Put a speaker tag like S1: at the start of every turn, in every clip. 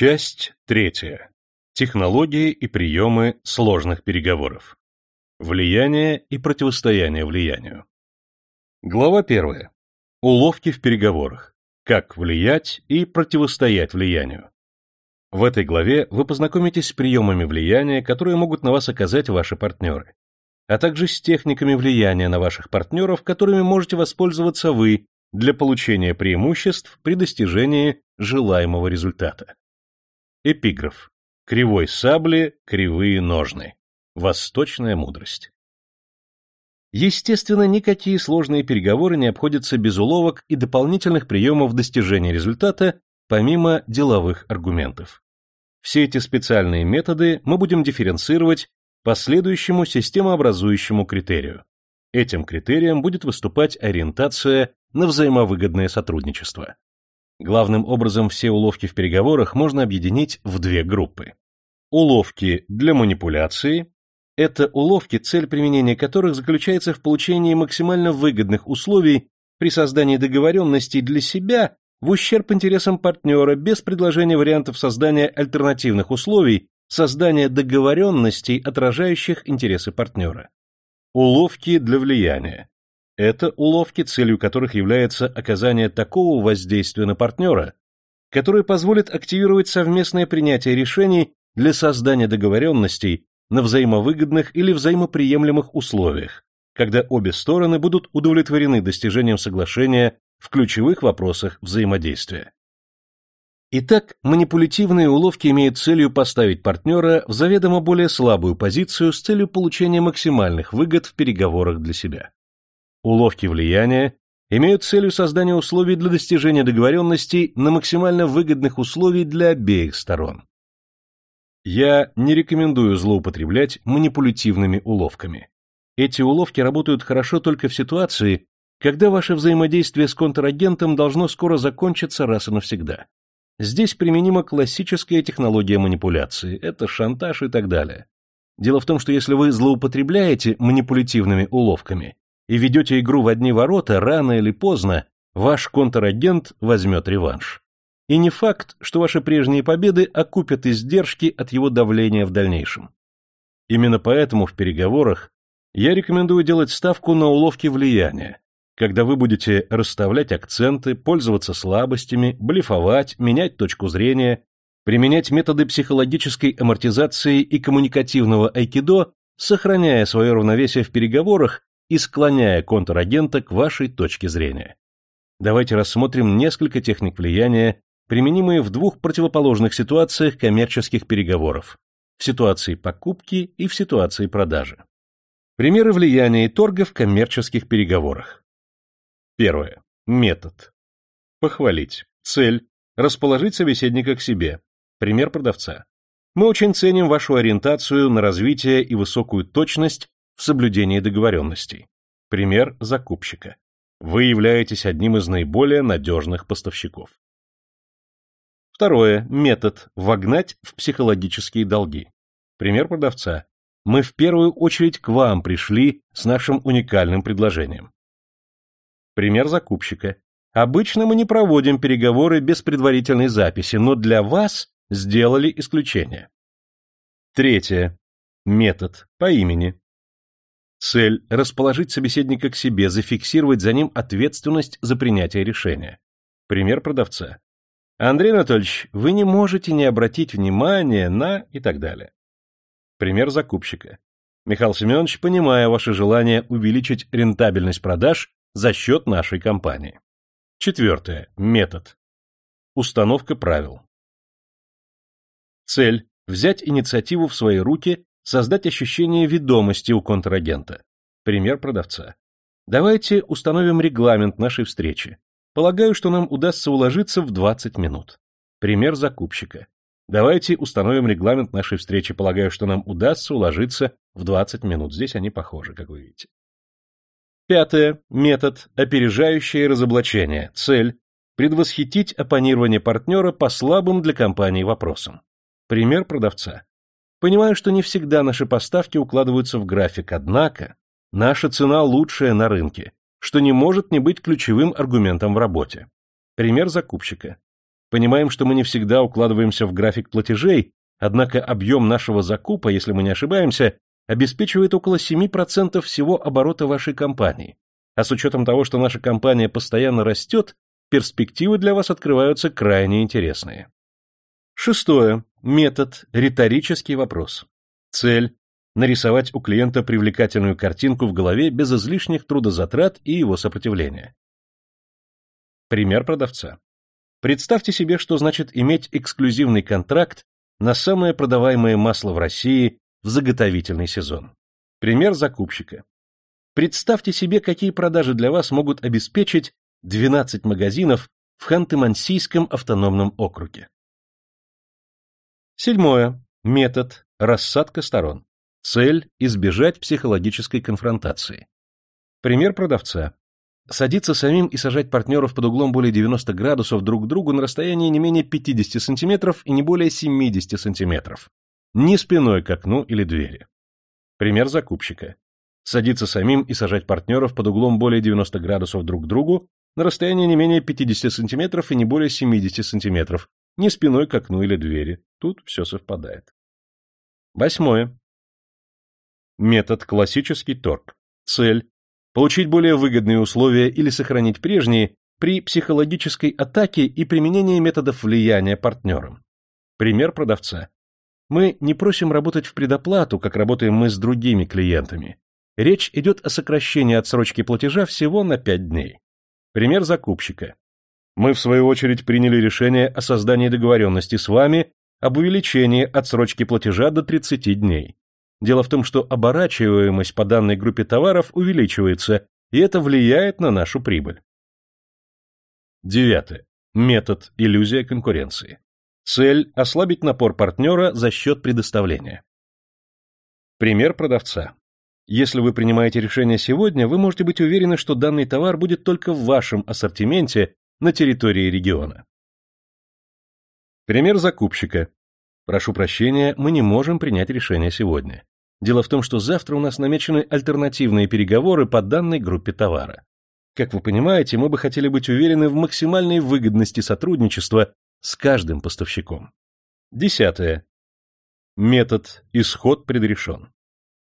S1: Часть третья. Технологии и приемы сложных переговоров. Влияние и противостояние влиянию. Глава первая. Уловки в переговорах. Как влиять и противостоять влиянию. В этой главе вы познакомитесь с приемами влияния, которые могут на вас оказать ваши партнеры, а также с техниками влияния на ваших партнеров, которыми можете воспользоваться вы для получения преимуществ при достижении желаемого результата. Эпиграф. Кривой сабли, кривые ножны. Восточная мудрость. Естественно, никакие сложные переговоры не обходятся без уловок и дополнительных приемов достижения результата, помимо деловых аргументов. Все эти специальные методы мы будем дифференцировать по следующему системообразующему критерию. Этим критерием будет выступать ориентация на взаимовыгодное сотрудничество. Главным образом все уловки в переговорах можно объединить в две группы. Уловки для манипуляции – это уловки, цель применения которых заключается в получении максимально выгодных условий при создании договоренностей для себя в ущерб интересам партнера без предложения вариантов создания альтернативных условий, создания договоренностей, отражающих интересы партнера. Уловки для влияния это уловки, целью которых является оказание такого воздействия на партнера, которое позволит активировать совместное принятие решений для создания договоренностей на взаимовыгодных или взаимоприемлемых условиях, когда обе стороны будут удовлетворены достижением соглашения в ключевых вопросах взаимодействия. Итак, манипулятивные уловки имеют целью поставить партнера в заведомо более слабую позицию с целью получения максимальных выгод в переговорах для себя. Уловки влияния имеют целью создания условий для достижения договоренностей на максимально выгодных условиях для обеих сторон. Я не рекомендую злоупотреблять манипулятивными уловками. Эти уловки работают хорошо только в ситуации, когда ваше взаимодействие с контрагентом должно скоро закончиться раз и навсегда. Здесь применима классическая технология манипуляции, это шантаж и так далее. Дело в том, что если вы злоупотребляете манипулятивными уловками, и ведете игру в одни ворота, рано или поздно ваш контрагент возьмет реванш. И не факт, что ваши прежние победы окупят издержки от его давления в дальнейшем. Именно поэтому в переговорах я рекомендую делать ставку на уловки влияния, когда вы будете расставлять акценты, пользоваться слабостями, блефовать, менять точку зрения, применять методы психологической амортизации и коммуникативного айкидо, сохраняя свое равновесие в переговорах и склоняя контрагента к вашей точке зрения. Давайте рассмотрим несколько техник влияния, применимые в двух противоположных ситуациях коммерческих переговоров – в ситуации покупки и в ситуации продажи. Примеры влияния и торга в коммерческих переговорах. Первое. Метод. Похвалить. Цель – расположить собеседника к себе. Пример продавца. Мы очень ценим вашу ориентацию на развитие и высокую точность в соблюдении договоренностей. Пример закупщика. Вы являетесь одним из наиболее надежных поставщиков. Второе. Метод. Вогнать в психологические долги. Пример продавца. Мы в первую очередь к вам пришли с нашим уникальным предложением. Пример закупщика. Обычно мы не проводим переговоры без предварительной записи, но для вас сделали исключение. Третье. Метод. По имени. Цель – расположить собеседника к себе, зафиксировать за ним ответственность за принятие решения. Пример продавца. Андрей Анатольевич, вы не можете не обратить внимания на и так далее. Пример закупщика. Михаил Семенович, понимая ваше желание увеличить рентабельность продаж за счет нашей компании. Четвертое. Метод. Установка правил. Цель – взять инициативу в свои руки создать ощущение ведомости у контрагента. Пример продавца. Давайте установим регламент нашей встречи. Полагаю, что нам удастся уложиться в 20 минут. Пример закупщика. Давайте установим регламент нашей встречи. Полагаю, что нам удастся уложиться в 20 минут. Здесь они похожи, как вы видите. Пятое. Метод. Опережающее разоблачение. Цель. Предвосхитить оппонирование партнера по слабым для компании вопросам. Пример продавца. Понимаю, что не всегда наши поставки укладываются в график, однако наша цена лучшая на рынке, что не может не быть ключевым аргументом в работе. Пример закупщика. Понимаем, что мы не всегда укладываемся в график платежей, однако объем нашего закупа, если мы не ошибаемся, обеспечивает около 7% всего оборота вашей компании. А с учетом того, что наша компания постоянно растет, перспективы для вас открываются крайне интересные. Шестое. Метод. Риторический вопрос. Цель. Нарисовать у клиента привлекательную картинку в голове без излишних трудозатрат и его сопротивления. Пример продавца. Представьте себе, что значит иметь эксклюзивный контракт на самое продаваемое масло в России в заготовительный сезон. Пример закупщика. Представьте себе, какие продажи для вас могут обеспечить 12 магазинов в Ханты-Мансийском автономном округе. Седьмое. Метод. Рассадка сторон. Цель – избежать психологической конфронтации. Пример продавца. Садиться самим и сажать партнеров под углом более 90 градусов друг к другу на расстоянии не менее 50 сантиметров и не более 70 сантиметров. Не спиной к окну или двери. Пример закупщика. Садиться самим и сажать партнеров под углом более 90 градусов друг к другу на расстоянии не менее 50 сантиметров и не более 70 сантиметров, не спиной к окну или двери. Тут все совпадает. Восьмое. Метод классический торг. Цель – получить более выгодные условия или сохранить прежние при психологической атаке и применении методов влияния партнерам. Пример продавца. Мы не просим работать в предоплату, как работаем мы с другими клиентами. Речь идет о сокращении отсрочки платежа всего на 5 дней. Пример закупщика. Мы, в свою очередь, приняли решение о создании договоренности с вами об увеличении отсрочки платежа до 30 дней. Дело в том, что оборачиваемость по данной группе товаров увеличивается, и это влияет на нашу прибыль. Девятое. Метод иллюзия конкуренции. Цель – ослабить напор партнера за счет предоставления. Пример продавца. Если вы принимаете решение сегодня, вы можете быть уверены, что данный товар будет только в вашем ассортименте на территории региона. Пример закупщика. Прошу прощения, мы не можем принять решение сегодня. Дело в том, что завтра у нас намечены альтернативные переговоры по данной группе товара. Как вы понимаете, мы бы хотели быть уверены в максимальной выгодности сотрудничества с каждым поставщиком. Десятое. Метод «Исход предрешен».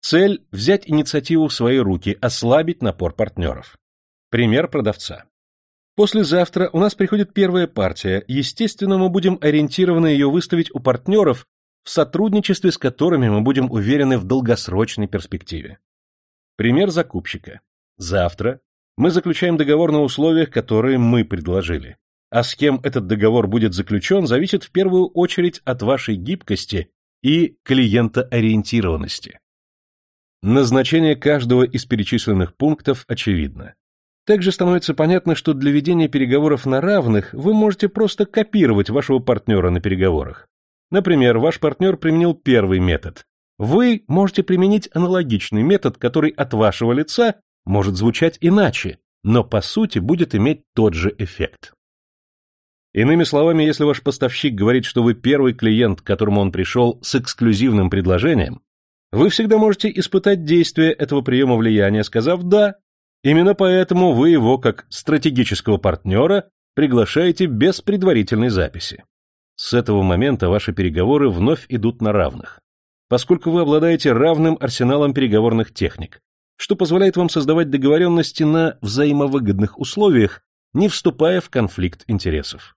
S1: Цель – взять инициативу в свои руки, ослабить напор партнеров. Пример продавца. Послезавтра у нас приходит первая партия, естественно, мы будем ориентированы ее выставить у партнеров, в сотрудничестве с которыми мы будем уверены в долгосрочной перспективе. Пример закупщика. Завтра мы заключаем договор на условиях, которые мы предложили. А с кем этот договор будет заключен, зависит в первую очередь от вашей гибкости и клиентоориентированности. Назначение каждого из перечисленных пунктов очевидно. Также становится понятно, что для ведения переговоров на равных вы можете просто копировать вашего партнера на переговорах. Например, ваш партнер применил первый метод. Вы можете применить аналогичный метод, который от вашего лица может звучать иначе, но по сути будет иметь тот же эффект. Иными словами, если ваш поставщик говорит, что вы первый клиент, к которому он пришел с эксклюзивным предложением, вы всегда можете испытать действие этого приема влияния, сказав «да». Именно поэтому вы его, как стратегического партнера, приглашаете без предварительной записи. С этого момента ваши переговоры вновь идут на равных, поскольку вы обладаете равным арсеналом переговорных техник, что позволяет вам создавать договоренности на взаимовыгодных условиях, не вступая в конфликт интересов.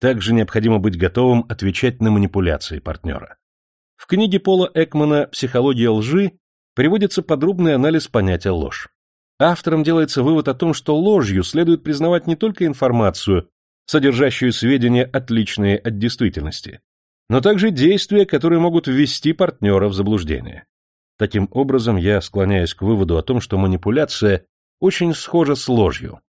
S1: Также необходимо быть готовым отвечать на манипуляции партнера. В книге Пола Экмана «Психология лжи» приводится подробный анализ понятия ложь. Автором делается вывод о том, что ложью следует признавать не только информацию, содержащую сведения, отличные от действительности, но также действия, которые могут ввести партнера в заблуждение. Таким образом, я склоняюсь к выводу о том, что манипуляция очень схожа с ложью.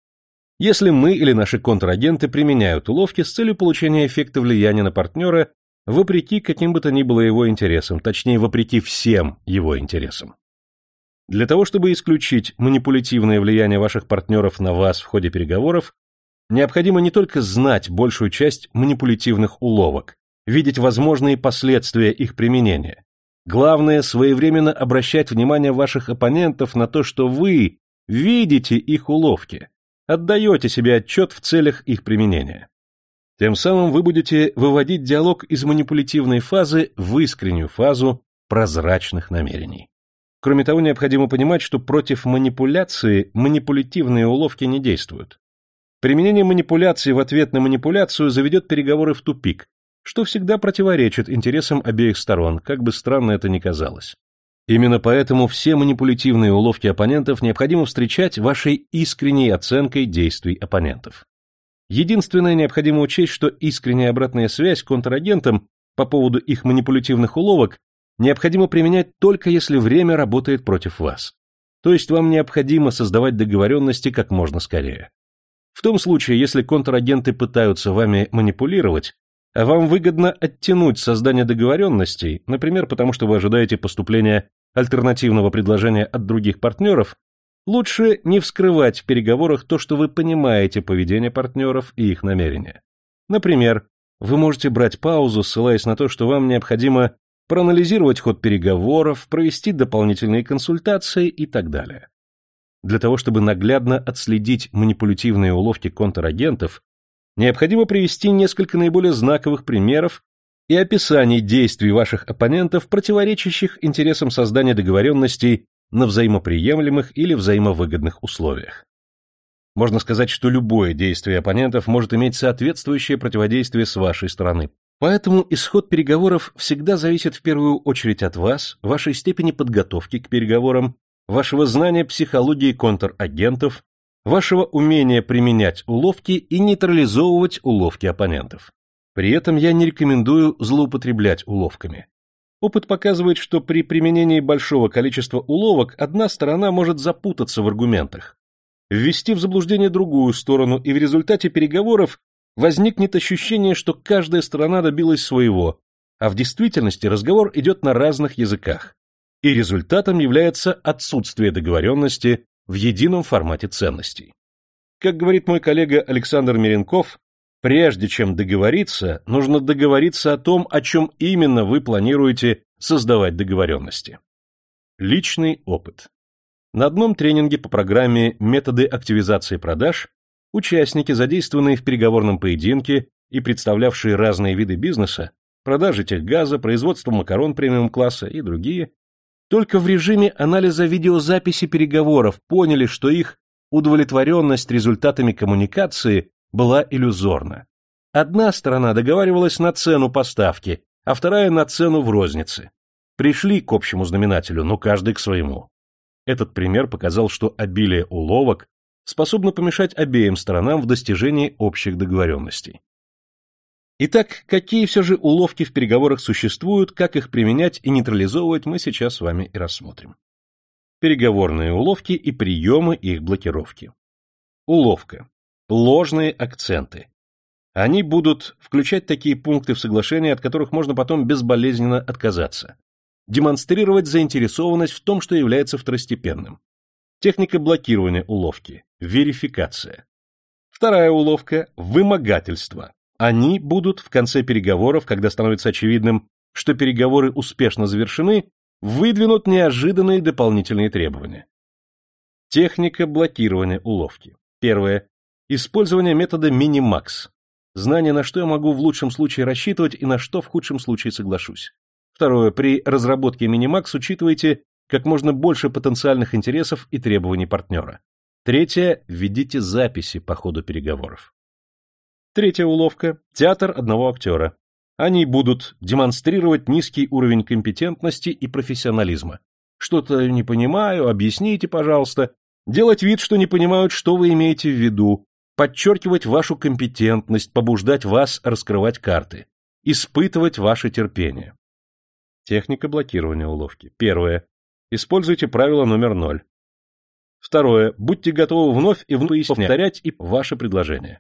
S1: Если мы или наши контрагенты применяют уловки с целью получения эффекта влияния на партнера вопреки каким бы то ни было его интересам, точнее, вопреки всем его интересам. Для того, чтобы исключить манипулятивное влияние ваших партнеров на вас в ходе переговоров, необходимо не только знать большую часть манипулятивных уловок, видеть возможные последствия их применения. Главное, своевременно обращать внимание ваших оппонентов на то, что вы видите их уловки, отдаете себе отчет в целях их применения. Тем самым вы будете выводить диалог из манипулятивной фазы в искреннюю фазу прозрачных намерений. Кроме того, необходимо понимать, что против манипуляции манипулятивные уловки не действуют. Применение манипуляции в ответ на манипуляцию заведет переговоры в тупик, что всегда противоречит интересам обеих сторон, как бы странно это ни казалось. Именно поэтому все манипулятивные уловки оппонентов необходимо встречать вашей искренней оценкой действий оппонентов. Единственное, необходимо учесть, что искренняя обратная связь контрагентам по поводу их манипулятивных уловок необходимо применять только если время работает против вас. То есть вам необходимо создавать договоренности как можно скорее. В том случае, если контрагенты пытаются вами манипулировать, а вам выгодно оттянуть создание договоренностей, например, потому что вы ожидаете поступления альтернативного предложения от других партнеров, лучше не вскрывать в переговорах то, что вы понимаете поведение партнеров и их намерения. Например, вы можете брать паузу, ссылаясь на то, что вам необходимо проанализировать ход переговоров, провести дополнительные консультации и так далее. Для того, чтобы наглядно отследить манипулятивные уловки контрагентов, необходимо привести несколько наиболее знаковых примеров и описаний действий ваших оппонентов, противоречащих интересам создания договоренностей на взаимоприемлемых или взаимовыгодных условиях. Можно сказать, что любое действие оппонентов может иметь соответствующее противодействие с вашей стороны. Поэтому исход переговоров всегда зависит в первую очередь от вас, вашей степени подготовки к переговорам, вашего знания психологии контрагентов, вашего умения применять уловки и нейтрализовывать уловки оппонентов. При этом я не рекомендую злоупотреблять уловками. Опыт показывает, что при применении большого количества уловок одна сторона может запутаться в аргументах, ввести в заблуждение другую сторону, и в результате переговоров возникнет ощущение, что каждая сторона добилась своего, а в действительности разговор идет на разных языках, и результатом является отсутствие договоренности в едином формате ценностей. Как говорит мой коллега Александр Миренков, прежде чем договориться, нужно договориться о том, о чем именно вы планируете создавать договоренности. Личный опыт. На одном тренинге по программе «Методы активизации продаж» Участники, задействованные в переговорном поединке и представлявшие разные виды бизнеса, продажи техгаза, производство макарон премиум-класса и другие, только в режиме анализа видеозаписи переговоров поняли, что их удовлетворенность результатами коммуникации была иллюзорна. Одна сторона договаривалась на цену поставки, а вторая на цену в рознице. Пришли к общему знаменателю, но каждый к своему. Этот пример показал, что обилие уловок способно помешать обеим сторонам в достижении общих договоренностей. Итак, какие все же уловки в переговорах существуют, как их применять и нейтрализовывать, мы сейчас с вами и рассмотрим. Переговорные уловки и приемы их блокировки. Уловка. Ложные акценты. Они будут включать такие пункты в соглашении, от которых можно потом безболезненно отказаться. Демонстрировать заинтересованность в том, что является второстепенным. Техника блокирования уловки. Верификация. Вторая уловка – вымогательство. Они будут в конце переговоров, когда становится очевидным, что переговоры успешно завершены, выдвинут неожиданные дополнительные требования. Техника блокирования уловки. Первое. Использование метода мини-макс. Знание, на что я могу в лучшем случае рассчитывать и на что в худшем случае соглашусь. Второе. При разработке мини-макс учитывайте как можно больше потенциальных интересов и требований партнера. Третье – введите записи по ходу переговоров. Третья уловка – театр одного актера. Они будут демонстрировать низкий уровень компетентности и профессионализма. Что-то не понимаю, объясните, пожалуйста. Делать вид, что не понимают, что вы имеете в виду. Подчеркивать вашу компетентность, побуждать вас раскрывать карты. Испытывать ваше терпение. Техника блокирования уловки. Первое. Используйте правило номер ноль. Второе. Будьте готовы вновь и вновь повторять и ваше предложение.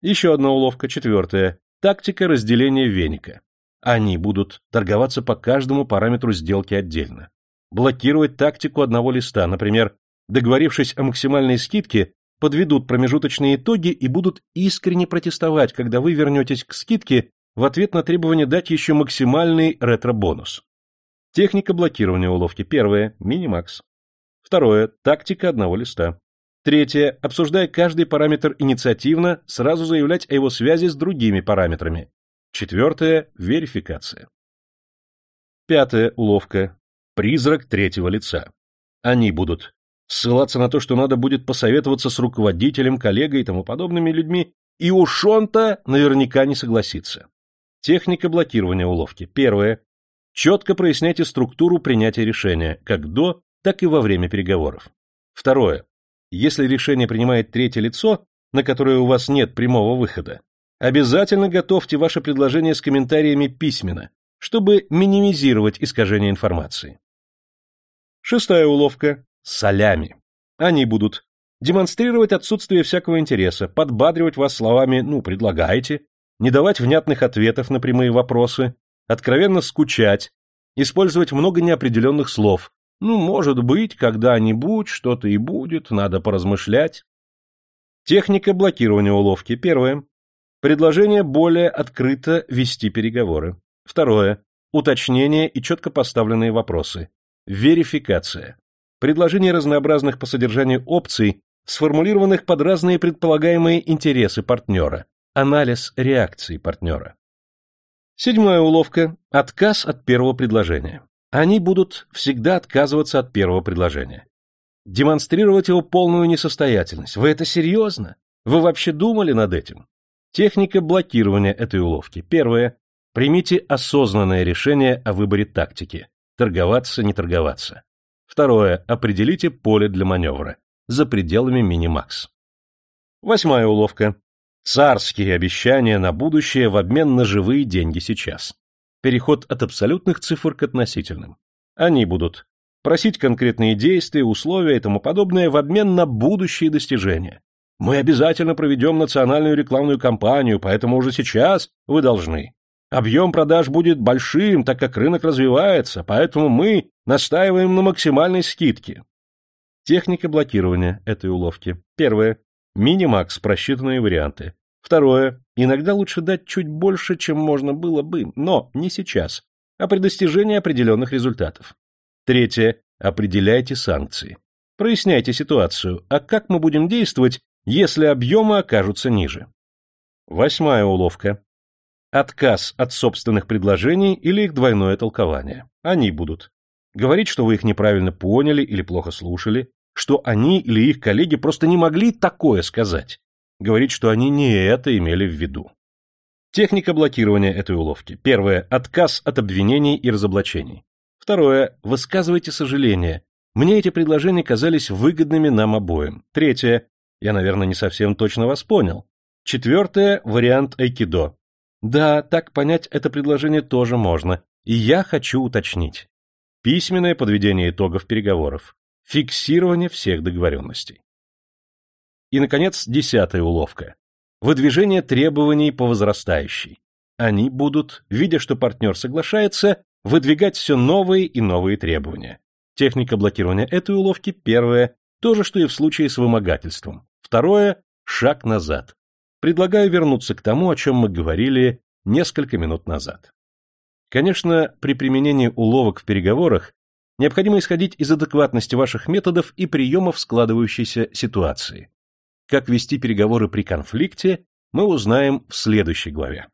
S1: Еще одна уловка, четвертая. Тактика разделения веника. Они будут торговаться по каждому параметру сделки отдельно. Блокировать тактику одного листа, например, договорившись о максимальной скидке, подведут промежуточные итоги и будут искренне протестовать, когда вы вернетесь к скидке в ответ на требование дать еще максимальный ретро-бонус. Техника блокирования уловки. Первое – минимакс. Второе – тактика одного листа. Третье. Обсуждая каждый параметр инициативно, сразу заявлять о его связи с другими параметрами. Четвертое. Верификация. Пятая уловка. Призрак третьего лица. Они будут ссылаться на то, что надо будет посоветоваться с руководителем, коллегой и тому подобными людьми, и уж он-то наверняка не согласится. Техника блокирования уловки. Первое. Четко проясняйте структуру принятия решения, как до, так и во время переговоров. Второе. Если решение принимает третье лицо, на которое у вас нет прямого выхода, обязательно готовьте ваше предложение с комментариями письменно, чтобы минимизировать искажение информации. Шестая уловка – солями. Они будут демонстрировать отсутствие всякого интереса, подбадривать вас словами «ну, предлагайте», не давать внятных ответов на прямые вопросы, откровенно скучать, использовать много неопределенных слов. Ну, может быть, когда-нибудь что-то и будет, надо поразмышлять. Техника блокирования уловки. Первое. Предложение более открыто вести переговоры. Второе. Уточнение и четко поставленные вопросы. Верификация. Предложение разнообразных по содержанию опций, сформулированных под разные предполагаемые интересы партнера. Анализ реакции партнера. Седьмая уловка – отказ от первого предложения. Они будут всегда отказываться от первого предложения. Демонстрировать его полную несостоятельность. Вы это серьезно? Вы вообще думали над этим? Техника блокирования этой уловки. Первое. Примите осознанное решение о выборе тактики. Торговаться, не торговаться. Второе. Определите поле для маневра. За пределами мини-макс. Восьмая уловка. Царские обещания на будущее в обмен на живые деньги сейчас. Переход от абсолютных цифр к относительным. Они будут просить конкретные действия, условия и тому подобное в обмен на будущие достижения. Мы обязательно проведем национальную рекламную кампанию, поэтому уже сейчас вы должны. Объем продаж будет большим, так как рынок развивается, поэтому мы настаиваем на максимальной скидке. Техника блокирования этой уловки. Первое. Минимакс просчитанные варианты. Второе. Иногда лучше дать чуть больше, чем можно было бы, но не сейчас, а при достижении определенных результатов. Третье. Определяйте санкции. Проясняйте ситуацию, а как мы будем действовать, если объемы окажутся ниже. Восьмая уловка. Отказ от собственных предложений или их двойное толкование. Они будут. Говорить, что вы их неправильно поняли или плохо слушали, что они или их коллеги просто не могли такое сказать. Говорить, что они не это имели в виду. Техника блокирования этой уловки. Первое. Отказ от обвинений и разоблачений. Второе. Высказывайте сожаление. Мне эти предложения казались выгодными нам обоим. Третье. Я, наверное, не совсем точно вас понял. Четвертое. Вариант айкидо. Да, так понять это предложение тоже можно. И я хочу уточнить. Письменное подведение итогов переговоров фиксирование всех договоренностей. И, наконец, десятая уловка. Выдвижение требований по возрастающей. Они будут, видя, что партнер соглашается, выдвигать все новые и новые требования. Техника блокирования этой уловки первое, то же, что и в случае с вымогательством. Второе – шаг назад. Предлагаю вернуться к тому, о чем мы говорили несколько минут назад. Конечно, при применении уловок в переговорах необходимо исходить из адекватности ваших методов и приемов складывающейся ситуации. Как вести переговоры при конфликте, мы узнаем в следующей главе.